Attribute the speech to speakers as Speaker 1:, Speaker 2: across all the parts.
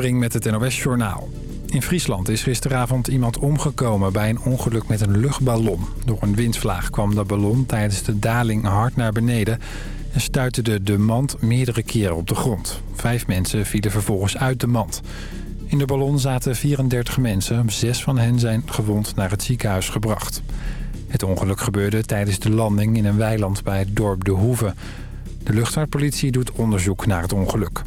Speaker 1: Brink met het NOS Journaal. In Friesland is gisteravond iemand omgekomen bij een ongeluk met een luchtballon. Door een windvlaag kwam de ballon tijdens de daling hard naar beneden... en stuitte de mand meerdere keren op de grond. Vijf mensen vielen vervolgens uit de mand. In de ballon zaten 34 mensen. Zes van hen zijn gewond naar het ziekenhuis gebracht. Het ongeluk gebeurde tijdens de landing in een weiland bij het dorp De Hoeve. De luchtvaartpolitie doet onderzoek naar het ongeluk.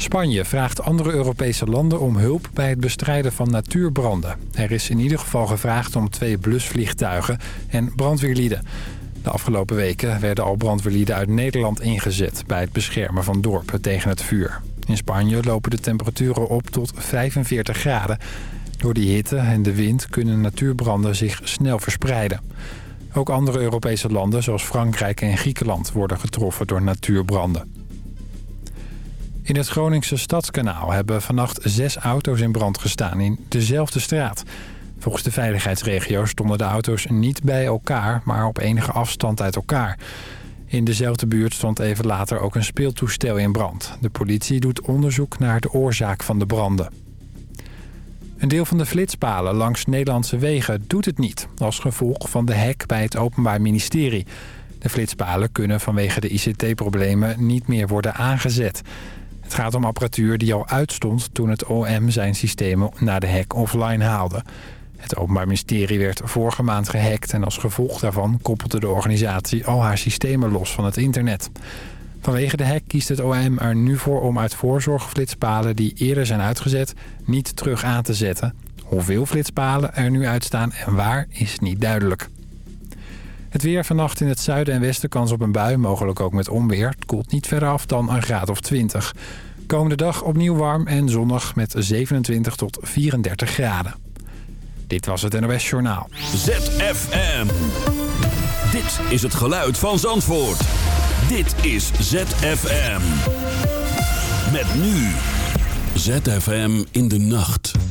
Speaker 1: Spanje vraagt andere Europese landen om hulp bij het bestrijden van natuurbranden. Er is in ieder geval gevraagd om twee blusvliegtuigen en brandweerlieden. De afgelopen weken werden al brandweerlieden uit Nederland ingezet... bij het beschermen van dorpen tegen het vuur. In Spanje lopen de temperaturen op tot 45 graden. Door die hitte en de wind kunnen natuurbranden zich snel verspreiden. Ook andere Europese landen zoals Frankrijk en Griekenland... worden getroffen door natuurbranden. In het Groningse Stadskanaal hebben vannacht zes auto's in brand gestaan in dezelfde straat. Volgens de veiligheidsregio stonden de auto's niet bij elkaar, maar op enige afstand uit elkaar. In dezelfde buurt stond even later ook een speeltoestel in brand. De politie doet onderzoek naar de oorzaak van de branden. Een deel van de flitspalen langs Nederlandse wegen doet het niet... als gevolg van de hek bij het Openbaar Ministerie. De flitspalen kunnen vanwege de ICT-problemen niet meer worden aangezet... Het gaat om apparatuur die al uitstond toen het OM zijn systemen naar de hack offline haalde. Het Openbaar Ministerie werd vorige maand gehackt... en als gevolg daarvan koppelde de organisatie al haar systemen los van het internet. Vanwege de hack kiest het OM er nu voor om uit voorzorg flitspalen... die eerder zijn uitgezet, niet terug aan te zetten. Hoeveel flitspalen er nu uitstaan en waar is niet duidelijk. Het weer vannacht in het zuiden en westen kans op een bui, mogelijk ook met onweer. Het koelt niet verder af dan een graad of 20. Komende dag opnieuw warm en zonnig met 27 tot 34 graden. Dit was het NOS Journaal.
Speaker 2: ZFM. Dit is het geluid van Zandvoort. Dit is ZFM. Met nu. ZFM in de nacht.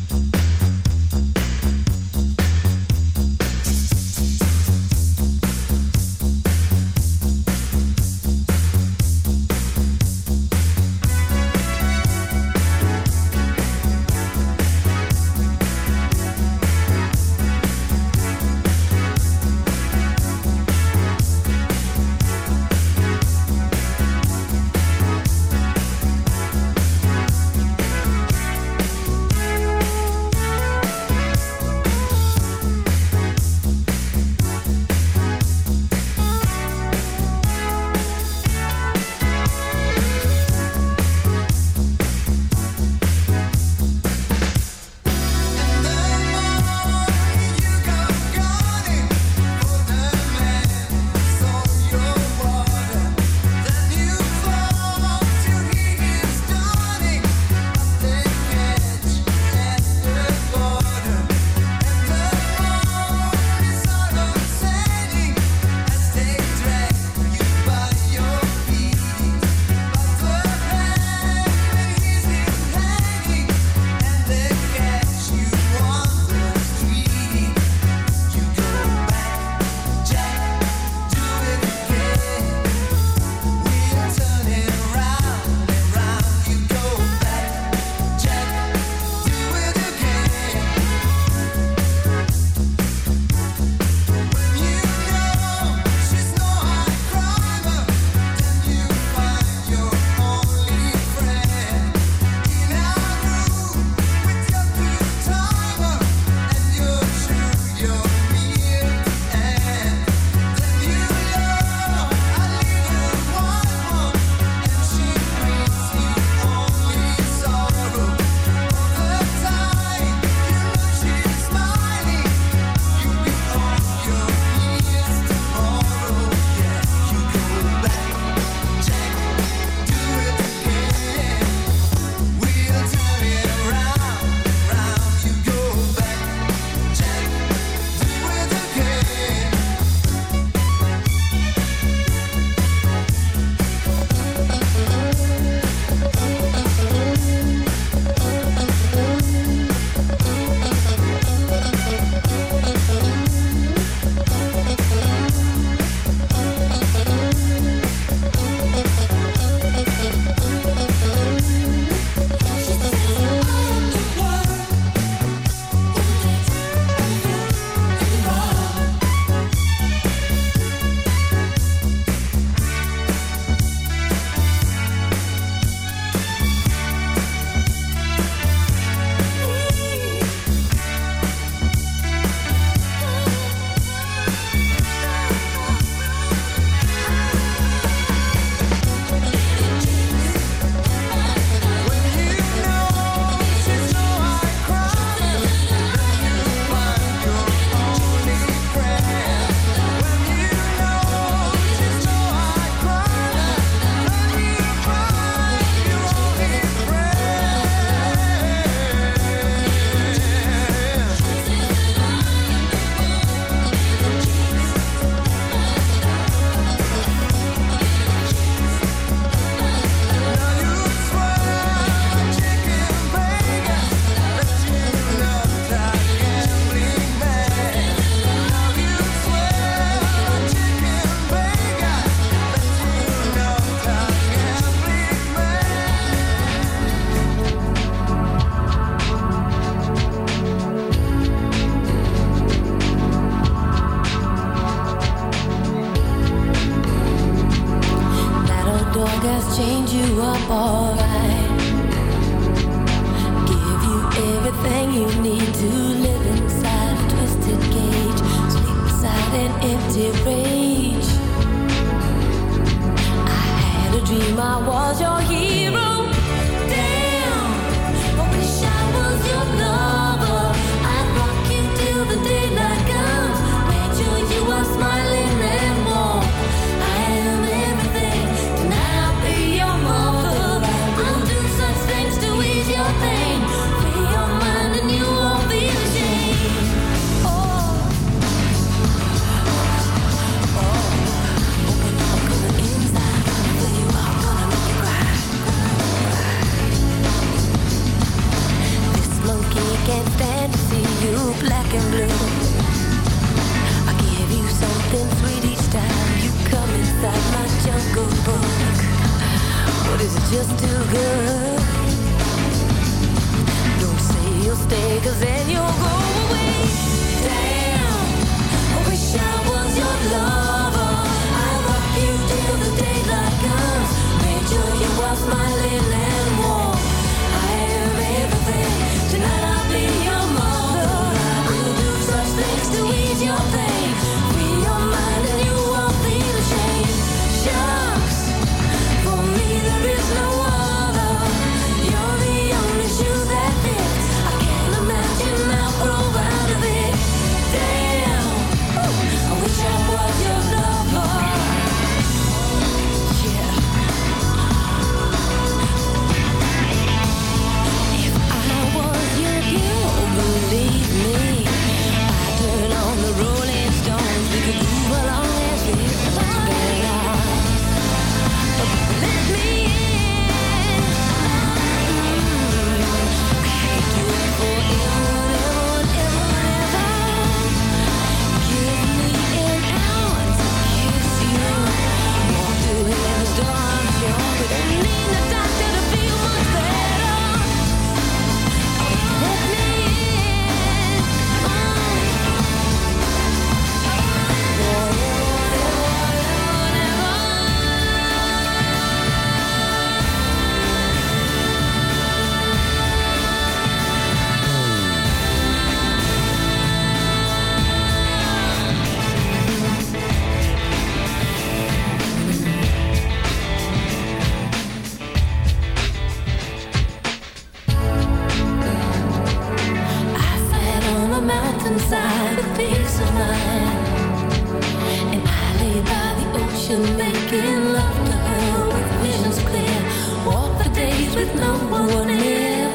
Speaker 3: you're making love to her with visions clear. Walk the days with no one near.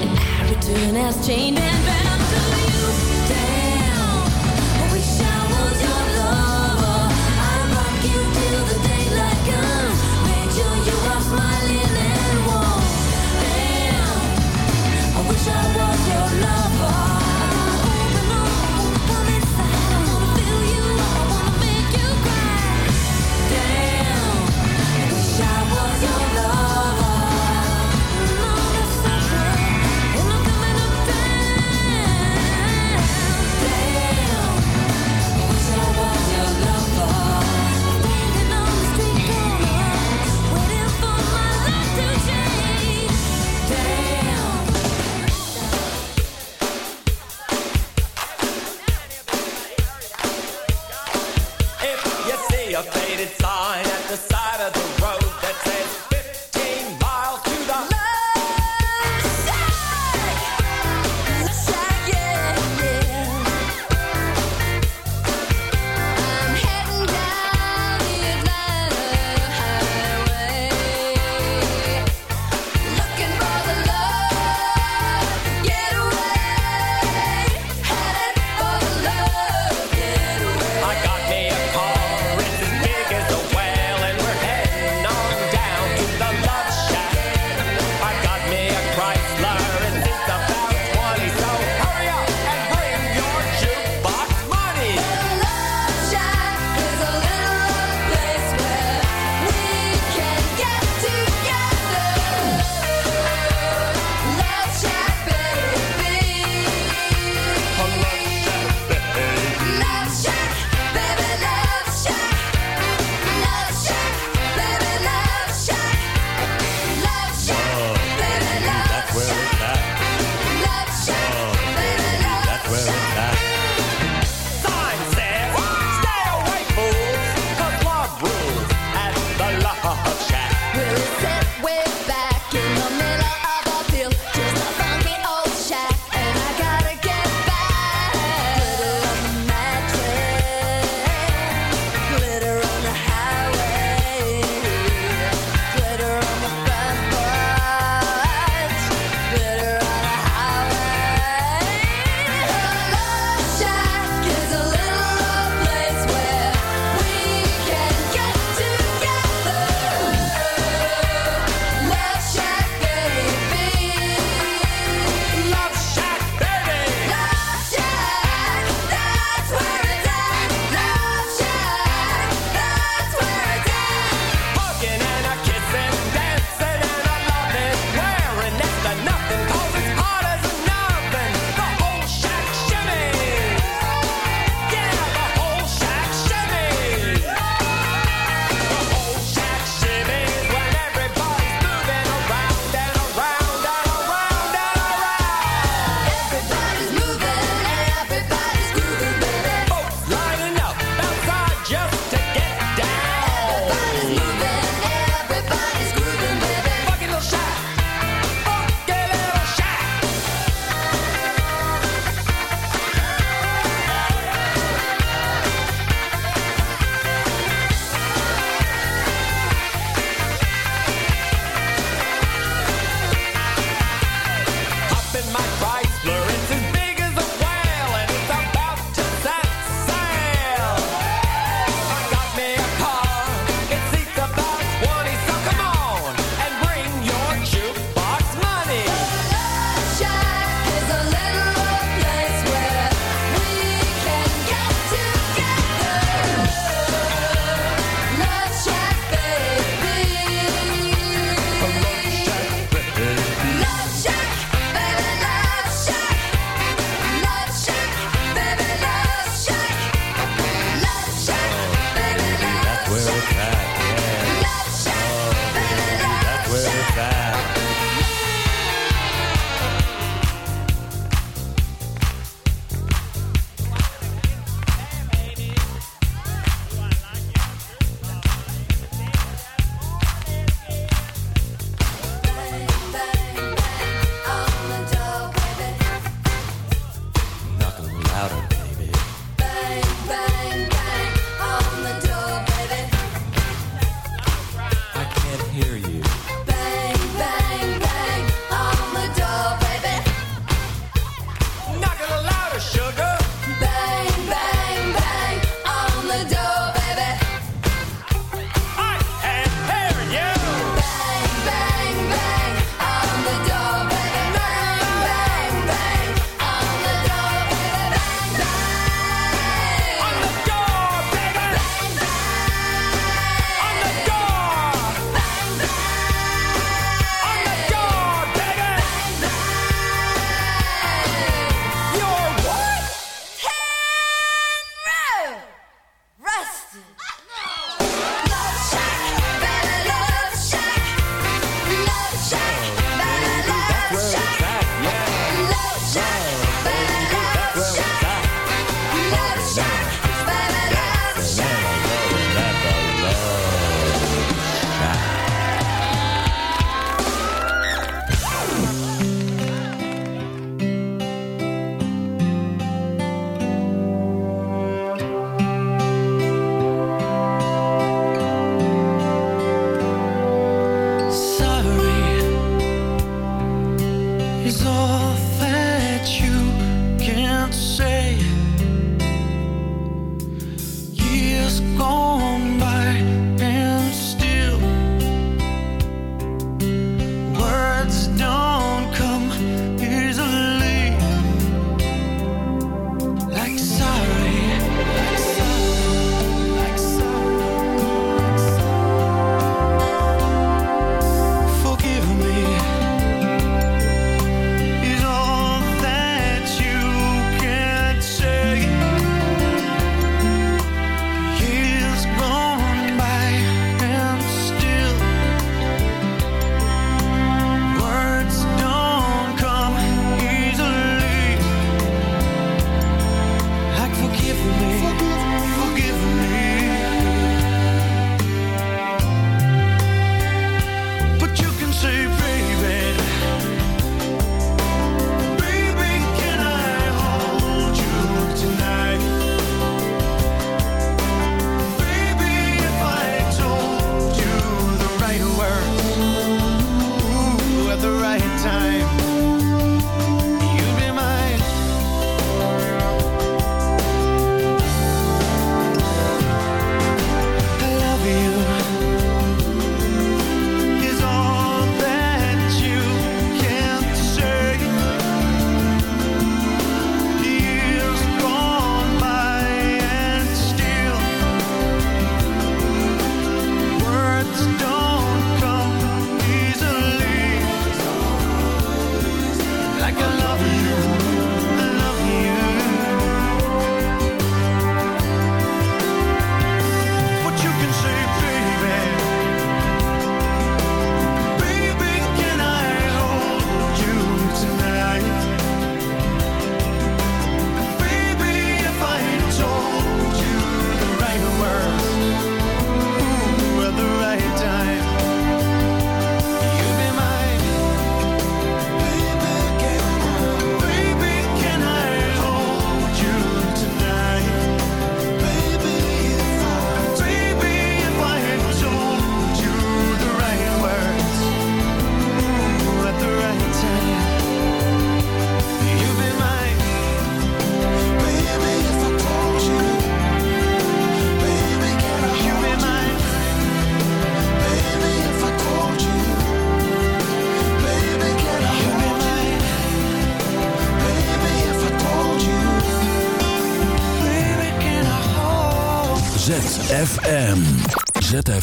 Speaker 3: And I return as chained and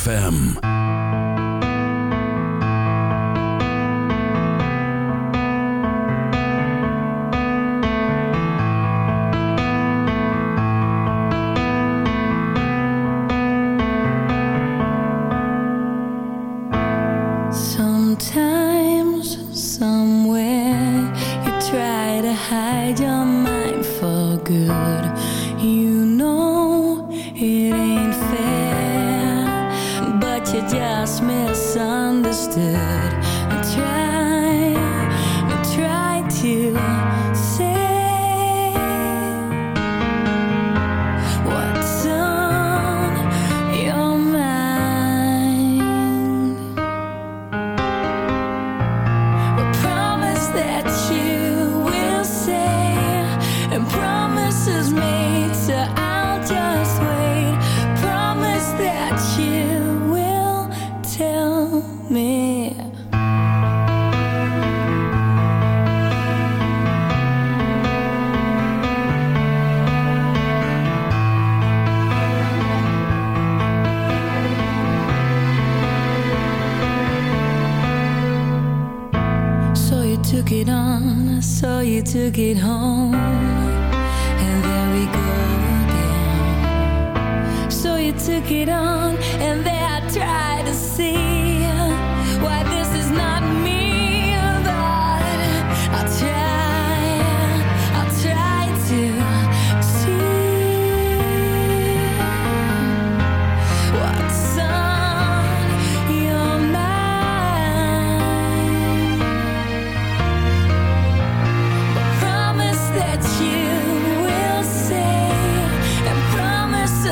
Speaker 3: ZFM.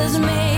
Speaker 3: does me.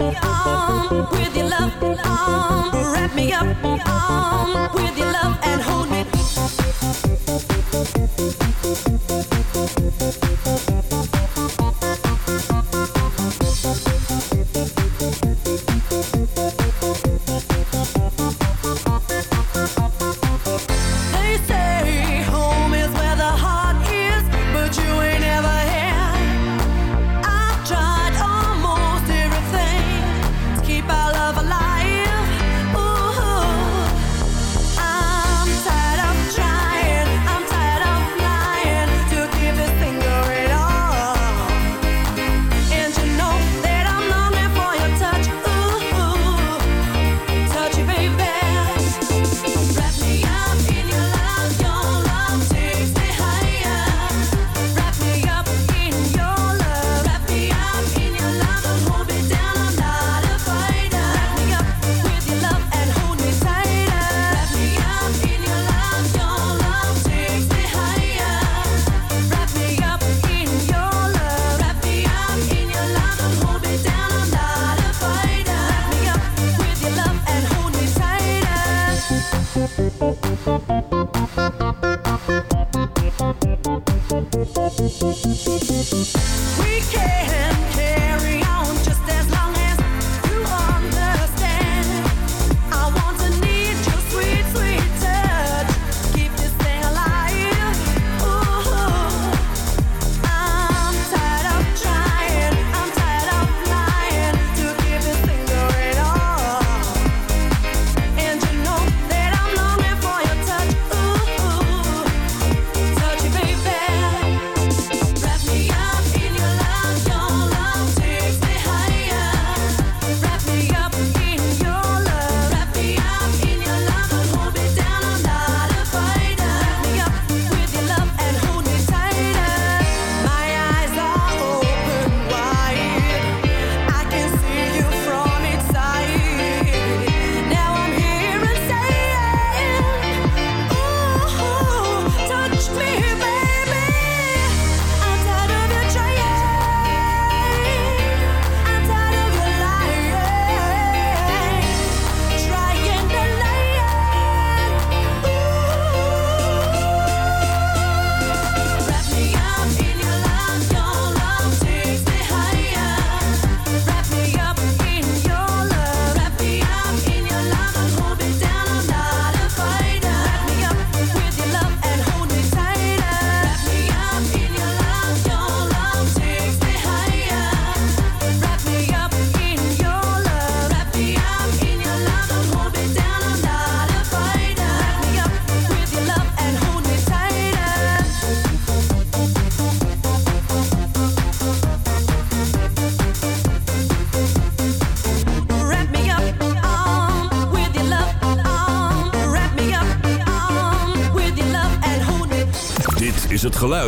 Speaker 3: with your love, wrap me up with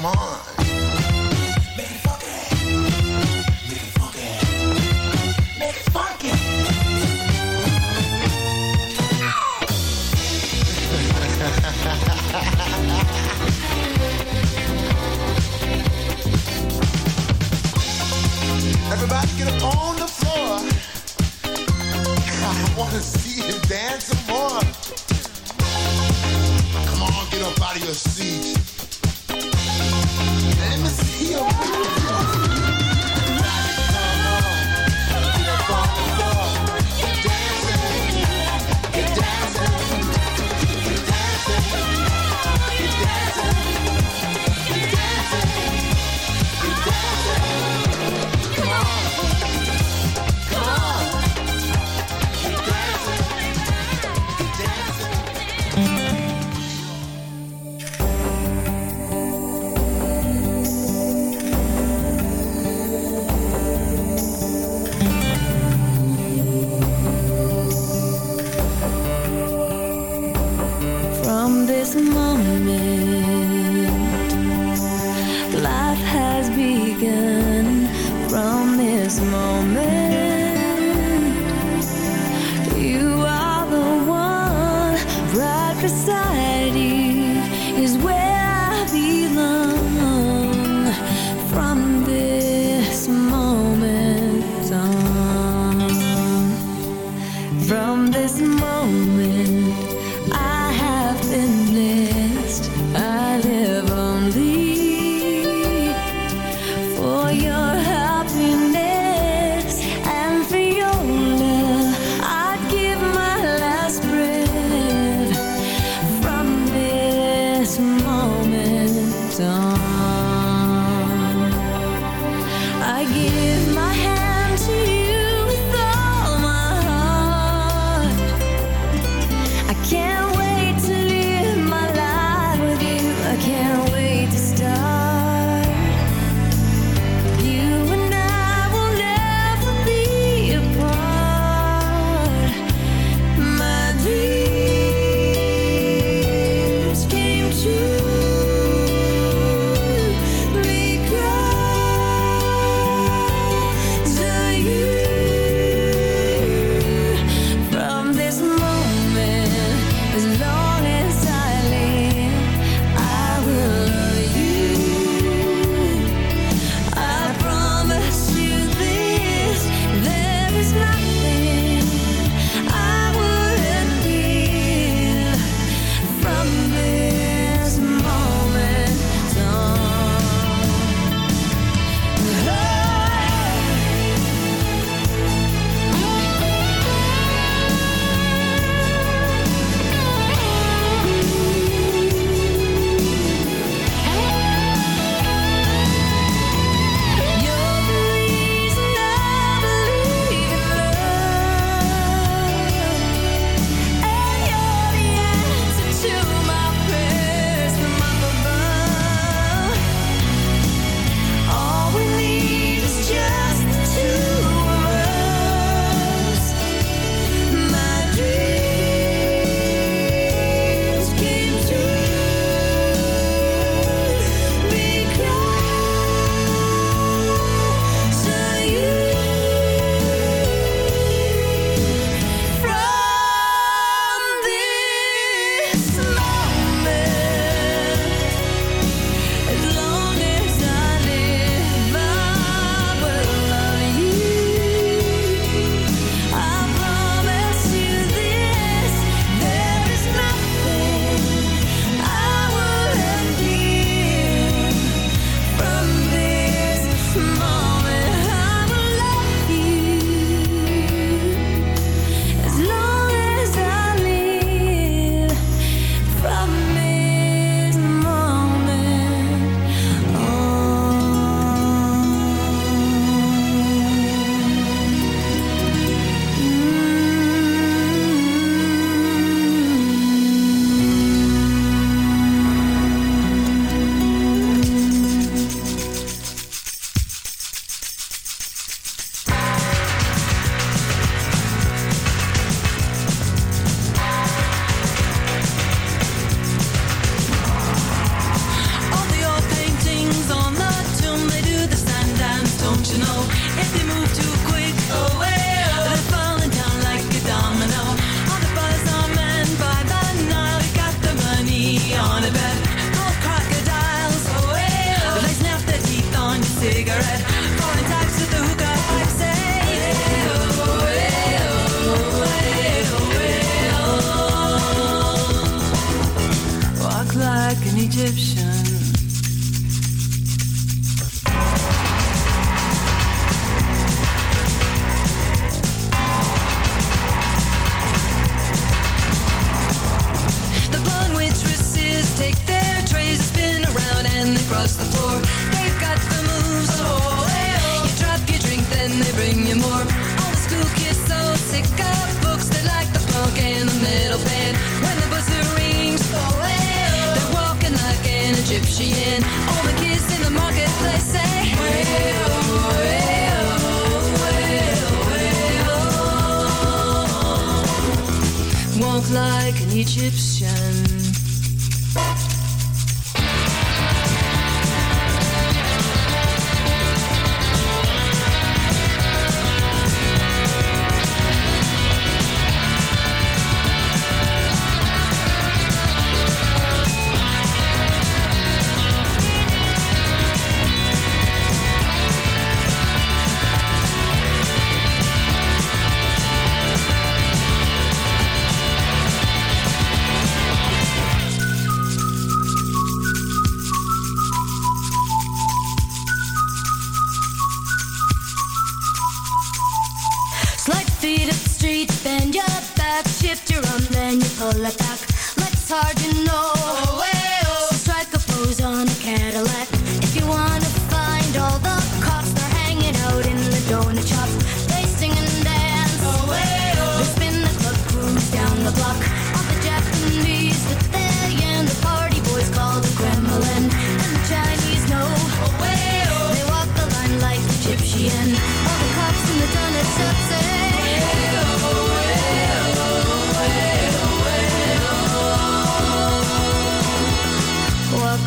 Speaker 3: Come on.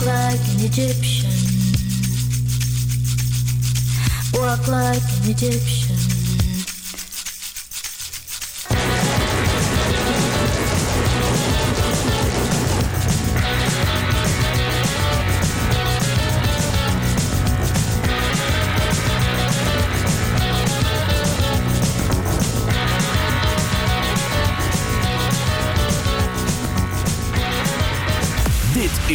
Speaker 3: like an Egyptian. Walk like an Egyptian.